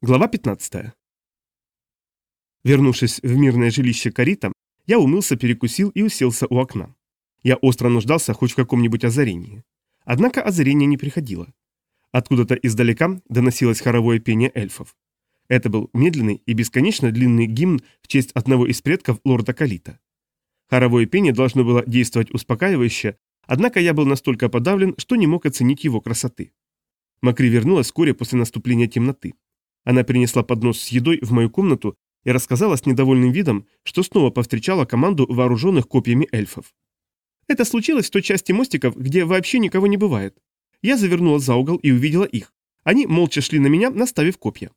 Глава 15. Вернувшись в мирное жилище Карита, я умылся, перекусил и уселся у окна. Я остро нуждался хоть в каком-нибудь озарении. Однако озарение не приходило. Откуда-то издалека доносилось хоровое пение эльфов. Это был медленный и бесконечно длинный гимн в честь одного из предков лорда Калита. Хоровое пение должно было действовать успокаивающе, однако я был настолько подавлен, что не мог оценить его красоты. Макри вернулась вскоре после наступления темноты. Она принесла поднос с едой в мою комнату и рассказала с недовольным видом, что снова повстречала команду вооруженных копьями эльфов. Это случилось в той части мостиков, где вообще никого не бывает. Я завернула за угол и увидела их. Они молча шли на меня, наставив копья.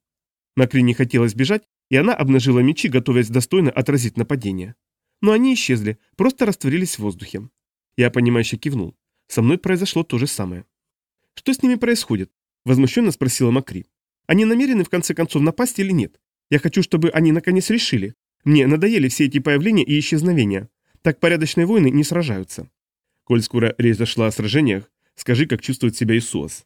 Макри не хотелось бежать, и она обнажила мечи, готовясь достойно отразить нападение. Но они исчезли, просто растворились в воздухе. Я понимающе кивнул. Со мной произошло то же самое. «Что с ними происходит?» – возмущенно спросила Макри. Они намерены в конце концов напасть или нет? Я хочу, чтобы они наконец решили. Мне надоели все эти появления и исчезновения. Так порядочные войны не сражаются. Коль скоро речь зашла о сражениях, скажи, как чувствует себя Исуас.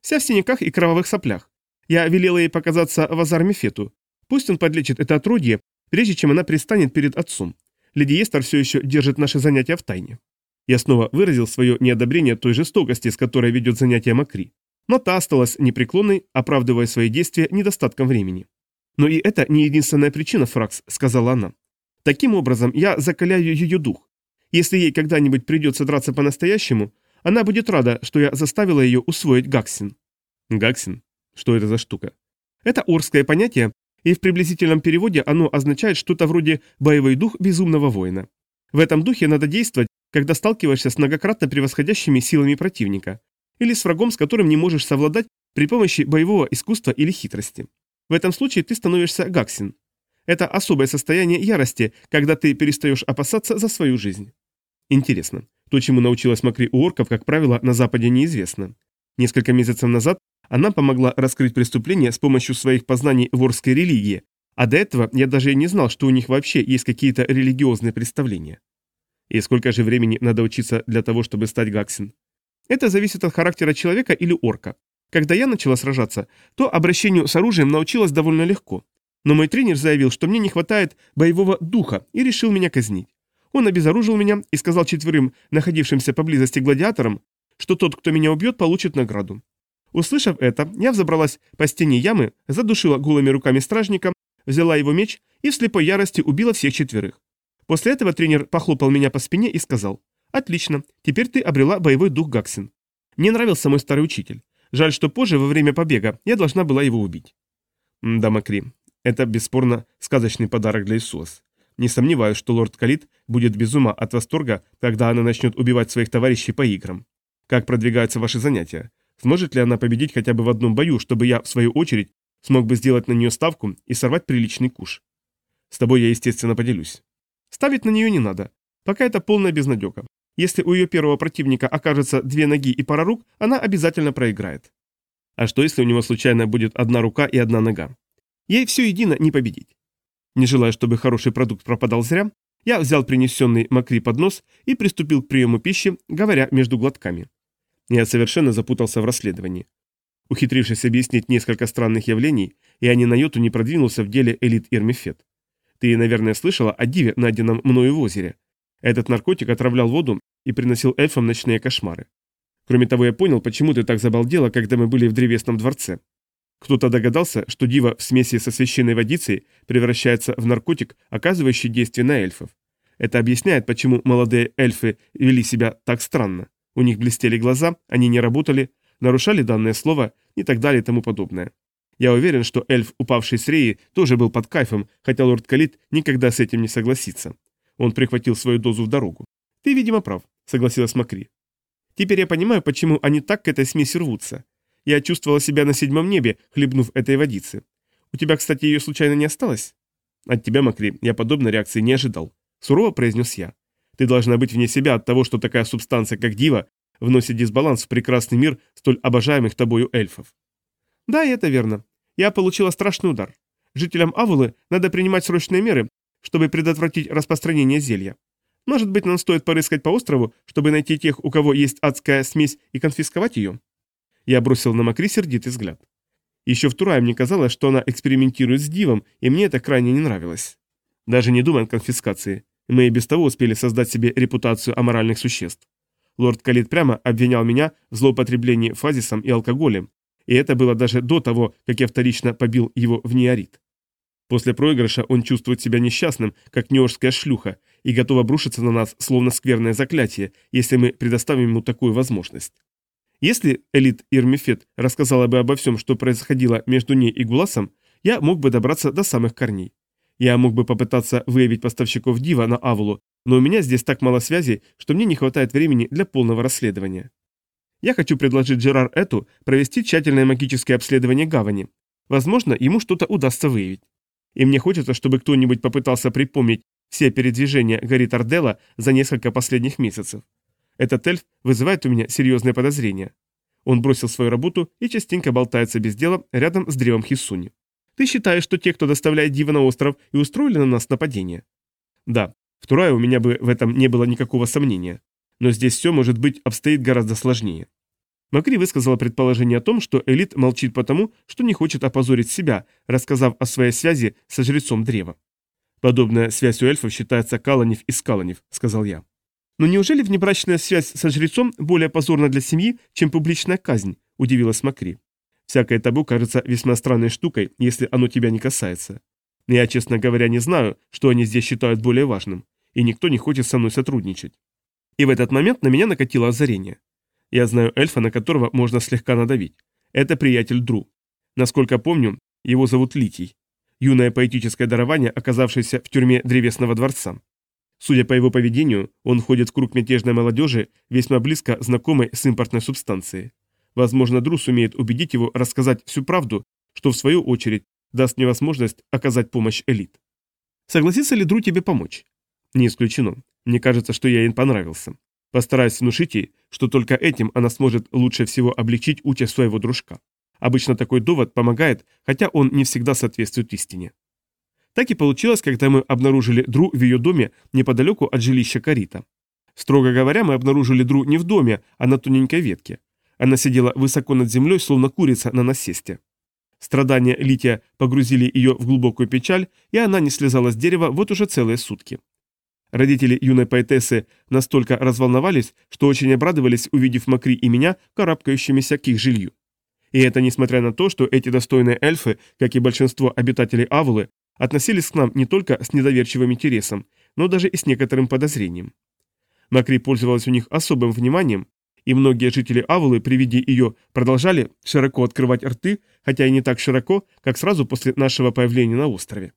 Вся в синяках и кровавых соплях. Я велела ей показаться в Азар Фету. Пусть он подлечит это отродье, прежде чем она пристанет перед отцом. Леди Эстер все еще держит наши занятия в тайне. Я снова выразил свое неодобрение той жестокости, с которой ведет занятия Макри но та осталась непреклонной, оправдывая свои действия недостатком времени. «Но и это не единственная причина, Фракс», — сказала она. «Таким образом, я закаляю ее дух. Если ей когда-нибудь придется драться по-настоящему, она будет рада, что я заставила ее усвоить Гаксин». «Гаксин? Что это за штука?» «Это орское понятие, и в приблизительном переводе оно означает что-то вроде «боевой дух безумного воина». В этом духе надо действовать, когда сталкиваешься с многократно превосходящими силами противника, или с врагом, с которым не можешь совладать при помощи боевого искусства или хитрости. В этом случае ты становишься гаксин. Это особое состояние ярости, когда ты перестаешь опасаться за свою жизнь. Интересно, то, чему научилась Макри у орков, как правило, на Западе неизвестно. Несколько месяцев назад она помогла раскрыть преступление с помощью своих познаний в орской религии, а до этого я даже и не знал, что у них вообще есть какие-то религиозные представления. И сколько же времени надо учиться для того, чтобы стать гаксин? Это зависит от характера человека или орка. Когда я начала сражаться, то обращению с оружием научилась довольно легко. Но мой тренер заявил, что мне не хватает боевого духа и решил меня казнить. Он обезоружил меня и сказал четверым, находившимся поблизости гладиаторам, что тот, кто меня убьет, получит награду. Услышав это, я взобралась по стене ямы, задушила голыми руками стражника, взяла его меч и в слепой ярости убила всех четверых. После этого тренер похлопал меня по спине и сказал, Отлично, теперь ты обрела боевой дух Гаксин. Мне нравился мой старый учитель. Жаль, что позже, во время побега, я должна была его убить. Да, Макри, это бесспорно сказочный подарок для Иисус. Не сомневаюсь, что лорд Калит будет без ума от восторга, когда она начнет убивать своих товарищей по играм. Как продвигаются ваши занятия? Сможет ли она победить хотя бы в одном бою, чтобы я, в свою очередь, смог бы сделать на нее ставку и сорвать приличный куш? С тобой я, естественно, поделюсь. Ставить на нее не надо. Пока это полная безнадега. Если у ее первого противника окажется две ноги и пара рук, она обязательно проиграет. А что если у него случайно будет одна рука и одна нога? Ей все едино не победить. Не желая, чтобы хороший продукт пропадал зря, я взял принесенный Макри поднос и приступил к приему пищи, говоря между глотками. Я совершенно запутался в расследовании. Ухитрившись объяснить несколько странных явлений, я ни на йоту не продвинулся в деле элит Ирмифет. Ты, наверное, слышала о диве, найденном мною в озере. Этот наркотик отравлял воду и приносил эльфам ночные кошмары. Кроме того, я понял, почему ты так забалдела, когда мы были в древесном дворце. Кто-то догадался, что дива в смеси со священной водицей превращается в наркотик, оказывающий действие на эльфов. Это объясняет, почему молодые эльфы вели себя так странно. У них блестели глаза, они не работали, нарушали данное слово и так далее и тому подобное. Я уверен, что эльф, упавший с Реи, тоже был под кайфом, хотя лорд Калит никогда с этим не согласится. Он прихватил свою дозу в дорогу. «Ты, видимо, прав», — согласилась Макри. «Теперь я понимаю, почему они так к этой смеси рвутся. Я чувствовала себя на седьмом небе, хлебнув этой водицы. У тебя, кстати, ее случайно не осталось?» «От тебя, Макри, я подобной реакции не ожидал», — сурово произнес я. «Ты должна быть вне себя от того, что такая субстанция, как дива, вносит дисбаланс в прекрасный мир столь обожаемых тобою эльфов». «Да, это верно. Я получила страшный удар. Жителям Авулы надо принимать срочные меры, чтобы предотвратить распространение зелья. Может быть, нам стоит порыскать по острову, чтобы найти тех, у кого есть адская смесь, и конфисковать ее?» Я бросил на Макри сердитый взгляд. Еще в Турае мне казалось, что она экспериментирует с дивом, и мне это крайне не нравилось. Даже не думая о конфискации. Мы и без того успели создать себе репутацию аморальных существ. Лорд Калит прямо обвинял меня в злоупотреблении фазисом и алкоголем, и это было даже до того, как я вторично побил его в неорит. После проигрыша он чувствует себя несчастным, как неожская шлюха, и готов обрушиться на нас, словно скверное заклятие, если мы предоставим ему такую возможность. Если Элит Ирмифет рассказала бы обо всем, что происходило между ней и Гуласом, я мог бы добраться до самых корней. Я мог бы попытаться выявить поставщиков Дива на Авулу, но у меня здесь так мало связей, что мне не хватает времени для полного расследования. Я хочу предложить Джерар Эту провести тщательное магическое обследование гавани. Возможно, ему что-то удастся выявить. И мне хочется, чтобы кто-нибудь попытался припомнить все передвижения Гарри Тарделла за несколько последних месяцев. Этот эльф вызывает у меня серьезные подозрения. Он бросил свою работу и частенько болтается без дела рядом с древом Хисуни. Ты считаешь, что те, кто доставляет Дива на остров, и устроили на нас нападение? Да, вторая у меня бы в этом не было никакого сомнения. Но здесь все, может быть, обстоит гораздо сложнее. Макри высказала предположение о том, что Элит молчит потому, что не хочет опозорить себя, рассказав о своей связи со жрецом древа. «Подобная связь у эльфов считается Каланев и Скаланев», — сказал я. «Но неужели внебрачная связь со жрецом более позорна для семьи, чем публичная казнь?» – удивилась Макри. «Всякое табу кажется весьма странной штукой, если оно тебя не касается. Я, честно говоря, не знаю, что они здесь считают более важным, и никто не хочет со мной сотрудничать». И в этот момент на меня накатило озарение. Я знаю эльфа, на которого можно слегка надавить. Это приятель Дру. Насколько помню, его зовут Литий. Юное поэтическое дарование, оказавшееся в тюрьме Древесного дворца. Судя по его поведению, он входит в круг мятежной молодежи, весьма близко знакомой с импортной субстанцией. Возможно, Дру сумеет убедить его рассказать всю правду, что в свою очередь даст мне возможность оказать помощь элит. Согласится ли Дру тебе помочь? Не исключено. Мне кажется, что я ей понравился. Постараюсь внушить ей, что только этим она сможет лучше всего облегчить участь своего дружка. Обычно такой довод помогает, хотя он не всегда соответствует истине. Так и получилось, когда мы обнаружили Дру в ее доме неподалеку от жилища Карита. Строго говоря, мы обнаружили Дру не в доме, а на тоненькой ветке. Она сидела высоко над землей, словно курица на насесте. Страдания Лития погрузили ее в глубокую печаль, и она не слезала с дерева вот уже целые сутки. Родители юной поэтессы настолько разволновались, что очень обрадовались, увидев Макри и меня, карабкающимися к их жилью. И это несмотря на то, что эти достойные эльфы, как и большинство обитателей Авулы, относились к нам не только с недоверчивым интересом, но даже и с некоторым подозрением. Макри пользовалась у них особым вниманием, и многие жители Авулы при виде ее продолжали широко открывать рты, хотя и не так широко, как сразу после нашего появления на острове.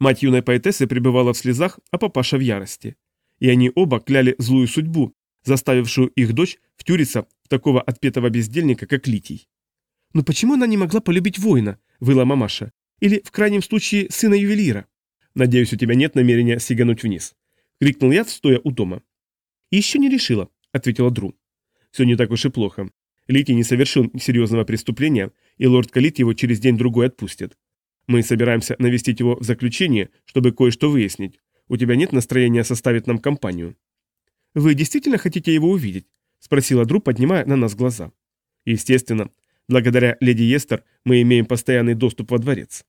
Мать юной поэтессы пребывала в слезах, а папаша в ярости. И они оба кляли злую судьбу, заставившую их дочь втюриться в такого отпетого бездельника, как Литий. «Но почему она не могла полюбить воина?» – выла мамаша. Или, в крайнем случае, сына ювелира. Надеюсь, у тебя нет намерения сигануть вниз. Крикнул я, стоя у дома. еще не решила, ответила Дру. Все не так уж и плохо. Лити не совершил серьезного преступления, и лорд Калит его через день-другой отпустит. Мы собираемся навестить его в заключение, чтобы кое-что выяснить. У тебя нет настроения составить нам компанию?» «Вы действительно хотите его увидеть?» – спросила Дру, поднимая на нас глаза. «Естественно. Благодаря леди Естер мы имеем постоянный доступ во дворец».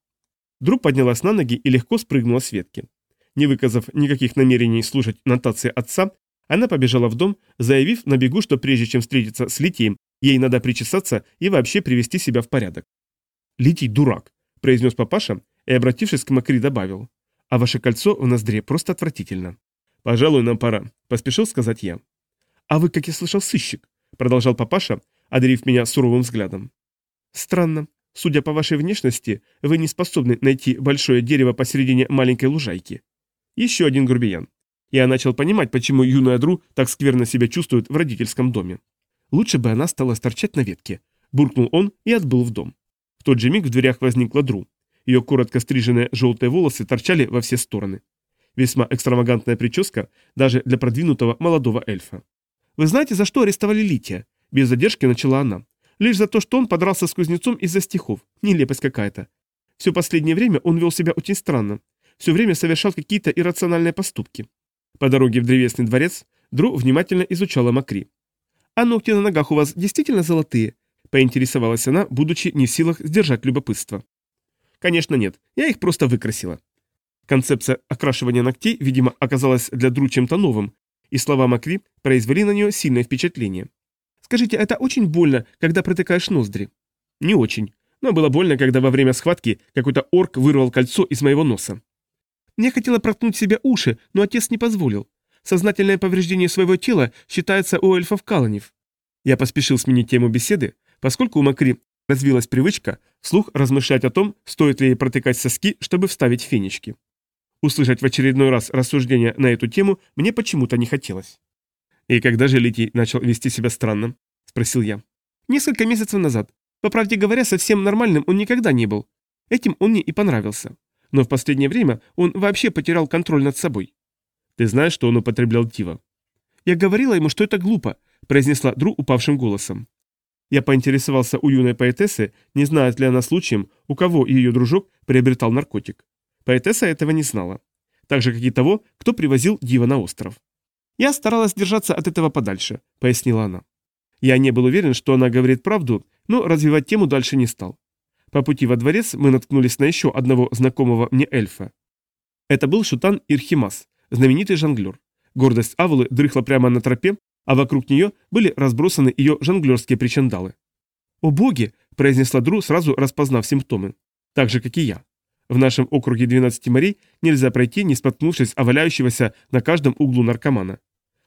Дру поднялась на ноги и легко спрыгнула с ветки. Не выказав никаких намерений слушать нотации отца, она побежала в дом, заявив на бегу, что прежде чем встретиться с Литием, ей надо причесаться и вообще привести себя в порядок. «Литий дурак», – произнес папаша и, обратившись к Макри, добавил. «А ваше кольцо в ноздре просто отвратительно». «Пожалуй, нам пора», – поспешил сказать я. «А вы, как я слышал, сыщик», – продолжал папаша, одарив меня суровым взглядом. «Странно. Судя по вашей внешности, вы не способны найти большое дерево посередине маленькой лужайки. Еще один грубиян. Я начал понимать, почему юная Дру так скверно себя чувствует в родительском доме. Лучше бы она стала торчать на ветке. Буркнул он и отбыл в дом. В тот же миг в дверях возникла Дру. Ее коротко стриженные желтые волосы торчали во все стороны. Весьма экстравагантная прическа даже для продвинутого молодого эльфа. «Вы знаете, за что арестовали Лития?» Без задержки начала она. Лишь за то, что он подрался с кузнецом из-за стихов. Нелепость какая-то. Все последнее время он вел себя очень странно. Все время совершал какие-то иррациональные поступки. По дороге в древесный дворец Дру внимательно изучала Макри. «А ногти на ногах у вас действительно золотые?» Поинтересовалась она, будучи не в силах сдержать любопытство. Конечно нет, я их просто выкрасила. Концепция окрашивания ногтей, видимо, оказалась для Дру чем-то новым, и слова Макви произвели на нее сильное впечатление. «Скажите, это очень больно, когда протыкаешь ноздри?» «Не очень. Но было больно, когда во время схватки какой-то орк вырвал кольцо из моего носа. Я хотела проткнуть себе уши, но отец не позволил. Сознательное повреждение своего тела считается у эльфов каланев. Я поспешил сменить тему беседы, поскольку у Макри развилась привычка вслух размышлять о том, стоит ли ей протыкать соски, чтобы вставить фенечки. Услышать в очередной раз рассуждения на эту тему мне почему-то не хотелось. «И когда же Литий начал вести себя странно?» – спросил я. «Несколько месяцев назад. По правде говоря, совсем нормальным он никогда не был. Этим он мне и понравился. Но в последнее время он вообще потерял контроль над собой. Ты знаешь, что он употреблял тива? Я говорила ему, что это глупо, произнесла Дру упавшим голосом. Я поинтересовался у юной поэтессы, не знает ли она случаем, у кого ее дружок приобретал наркотик. Поэтесса этого не знала. Так же, как и того, кто привозил Дива на остров. «Я старалась держаться от этого подальше», — пояснила она. Я не был уверен, что она говорит правду, но развивать тему дальше не стал. По пути во дворец мы наткнулись на еще одного знакомого мне эльфа. Это был Шутан Ирхимас, знаменитый жонглер. Гордость Авулы дрыхла прямо на тропе, а вокруг нее были разбросаны ее жонглерские причиндалы. «О боги!» – произнесла Дру, сразу распознав симптомы. Так же, как и я. В нашем округе 12 морей нельзя пройти, не споткнувшись о валяющегося на каждом углу наркомана.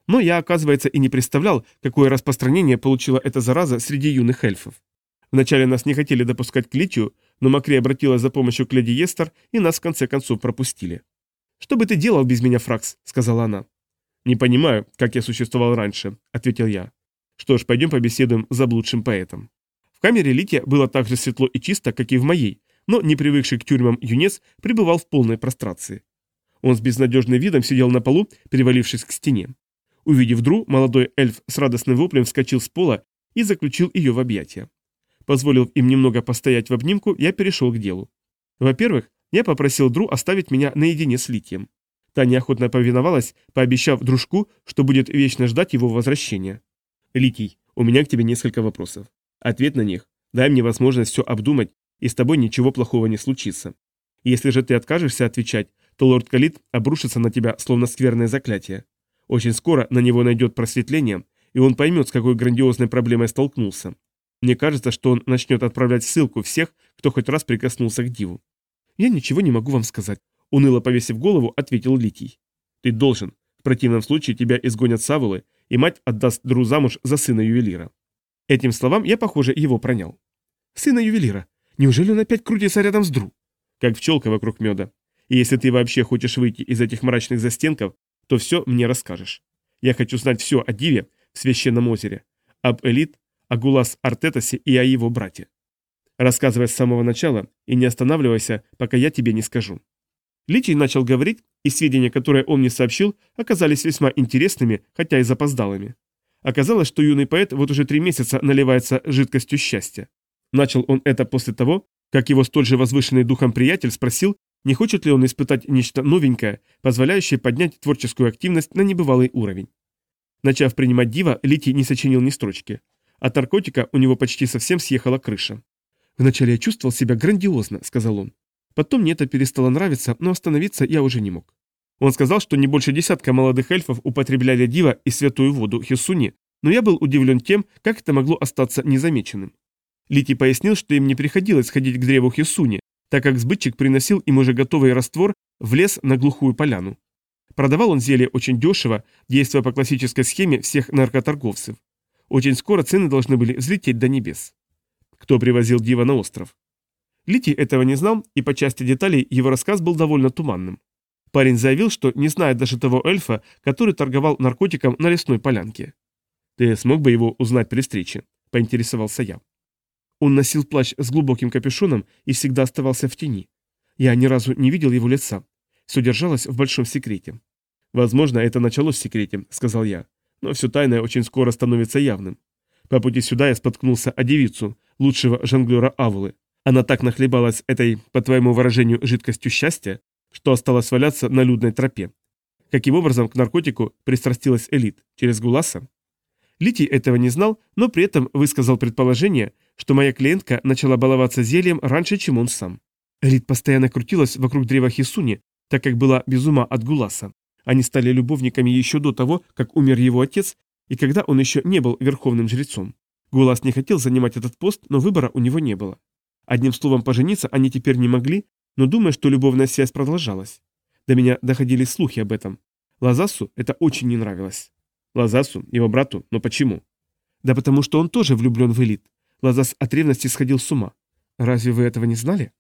Но я, оказывается, и не представлял, какое распространение получила эта зараза среди юных эльфов. Вначале нас не хотели допускать к литию, но Макри обратилась за помощью к леди Естер, и нас в конце концов пропустили. «Что бы ты делал без меня, Фракс?» — сказала она. «Не понимаю, как я существовал раньше», — ответил я. «Что ж, пойдем побеседуем с заблудшим поэтом». В камере Лития было так же светло и чисто, как и в моей, но не привыкший к тюрьмам юнец пребывал в полной прострации. Он с безнадежным видом сидел на полу, перевалившись к стене. Увидев Дру, молодой эльф с радостным воплем вскочил с пола и заключил ее в объятия. Позволив им немного постоять в обнимку, я перешел к делу. Во-первых, я попросил Дру оставить меня наедине с Литием. Та неохотно повиновалась, пообещав дружку, что будет вечно ждать его возвращения. «Литий, у меня к тебе несколько вопросов. Ответ на них. Дай мне возможность все обдумать, и с тобой ничего плохого не случится. Если же ты откажешься отвечать, то лорд Калит обрушится на тебя, словно скверное заклятие. Очень скоро на него найдет просветление, и он поймет, с какой грандиозной проблемой столкнулся. Мне кажется, что он начнет отправлять ссылку всех, кто хоть раз прикоснулся к Диву. «Я ничего не могу вам сказать», — уныло повесив голову, ответил Литий. «Ты должен. В противном случае тебя изгонят Савулы, и мать отдаст Дру замуж за сына ювелира». Этим словам я, похоже, его пронял. «Сына ювелира? Неужели он опять крутится рядом с Дру?» «Как пчелка вокруг меда. И если ты вообще хочешь выйти из этих мрачных застенков, то все мне расскажешь. Я хочу знать все о Диве в Священном озере, об Элит, о Гулас Артетасе и о его брате. Рассказывай с самого начала и не останавливайся, пока я тебе не скажу. Личий начал говорить, и сведения, которые он мне сообщил, оказались весьма интересными, хотя и запоздалыми. Оказалось, что юный поэт вот уже три месяца наливается жидкостью счастья. Начал он это после того, как его столь же возвышенный духом приятель спросил, не хочет ли он испытать нечто новенькое, позволяющее поднять творческую активность на небывалый уровень. Начав принимать дива, Литий не сочинил ни строчки. От наркотика у него почти совсем съехала крыша. «Вначале я чувствовал себя грандиозно», — сказал он. «Потом мне это перестало нравиться, но остановиться я уже не мог». Он сказал, что не больше десятка молодых эльфов употребляли дива и святую воду Хисуни, но я был удивлен тем, как это могло остаться незамеченным. Лити пояснил, что им не приходилось ходить к древу Хисуни, так как сбытчик приносил им уже готовый раствор в лес на глухую поляну. Продавал он зелье очень дешево, действуя по классической схеме всех наркоторговцев. Очень скоро цены должны были взлететь до небес. Кто привозил Дива на остров? Лити этого не знал, и по части деталей его рассказ был довольно туманным. Парень заявил, что не знает даже того эльфа, который торговал наркотиком на лесной полянке. «Ты смог бы его узнать при встрече?» – поинтересовался я. Он носил плащ с глубоким капюшоном и всегда оставался в тени. Я ни разу не видел его лица. Все держалось в большом секрете. «Возможно, это началось в секрете», — сказал я. «Но все тайное очень скоро становится явным. По пути сюда я споткнулся о девицу, лучшего жонглера Авулы. Она так нахлебалась этой, по твоему выражению, жидкостью счастья, что осталась валяться на людной тропе. Каким образом к наркотику пристрастилась элит? Через Гуласа? Литий этого не знал, но при этом высказал предположение, что моя клиентка начала баловаться зельем раньше, чем он сам. Элит постоянно крутилась вокруг древа Хисуни, так как была без ума от Гуласа. Они стали любовниками еще до того, как умер его отец, и когда он еще не был верховным жрецом. Гулас не хотел занимать этот пост, но выбора у него не было. Одним словом, пожениться они теперь не могли, но думаю, что любовная связь продолжалась. До меня доходили слухи об этом. Лазасу это очень не нравилось. Лазасу, его брату, но почему? Да потому что он тоже влюблен в элит. Лазас от ревности сходил с ума. Разве вы этого не знали?